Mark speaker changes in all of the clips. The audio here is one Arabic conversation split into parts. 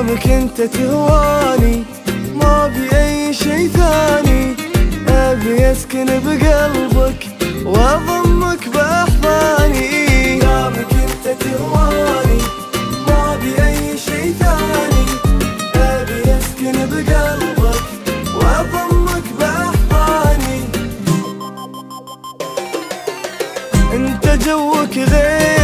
Speaker 1: دامك أنت تهواني ما بي أي شي ثاني. أبي أسكن بقلبك وأضمك بأحضاني. دامك أنت تهواني ما بي أي شي ثاني. أبي أسكن بقلبك وأضمك بأحضاني. أنت جوك غير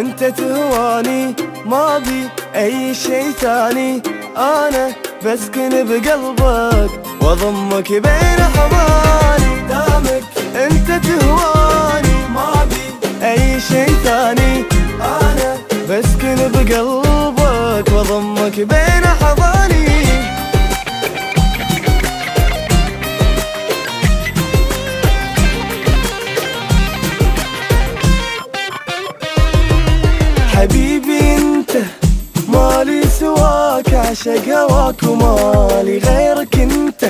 Speaker 1: أنت تهواني ما بي أي شي ثاني. أنا بسكن بقلبك واضمك بين حضاني دامك أنت تهواني ما بي أي شي ثاني. أنا بسكن بقلبك واضمك بين حضاني سواك عشق هواك ومالي غيرك انت.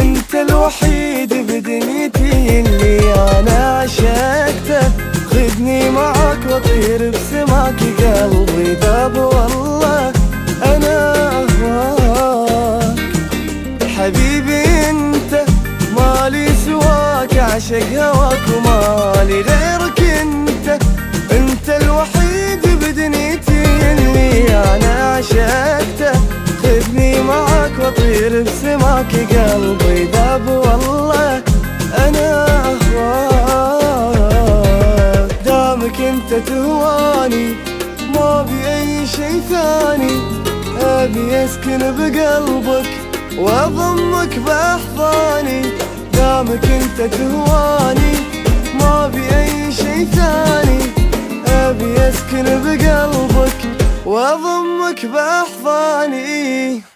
Speaker 1: انت الوحيد بدنيتي اللي أنا عشقته خذني معاك واطير بسماك قلبي ذاب والله أنا اهواك. حبيبي انت مالي سواك عشق هواك ومالي غيرك انت. انت الوحيد بسماك قلبي ذاب والله أنا أهواك. دامك أنت تهواني ما بي أي شي ثاني. أبي أسكن بقلبك وأضمك بأحضاني. دامك أنت تهواني ما بي أي شي ثاني. أبي أسكن بقلبك وأضمك بأحضاني.